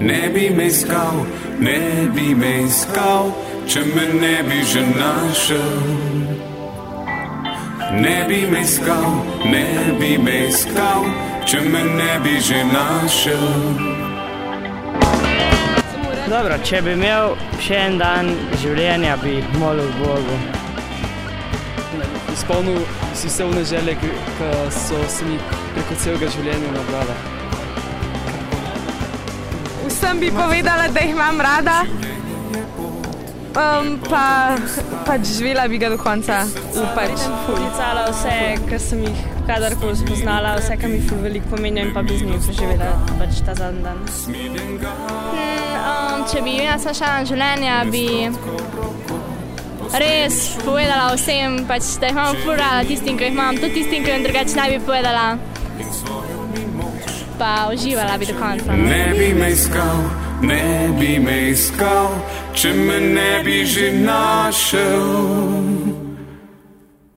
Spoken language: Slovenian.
ne bi me iskal, ne bi me iskal, če me ne bi že našel. Ne bi me iskal, ne bi me iskal, če me ne bi že našel. Dobro, če bi imel še en dan življenja, bi molil Bogu. Izpolnil si vse vne želje, ki so se mi preko celega življenja nabrale. Vsem bi povedala, da jih imam rada, um, pa pač živela bi ga do konca. Pač. Policala vse, kar sem jih kadarkoli spoznala, vse, kar mi ful veliko pomeni in pa bi z njim preživela pač ta zadnji dan. Um, če bi imela samo še eno življenje, bi res povedala vsem, pač, da jih imam furala tistim, ki jih imam, tudi tistim, ki jim drugače ne bi povedala. Pa uživala bi do konca. No. Ne bi me iskal, ne bi me iskal, če me ne bi že našel.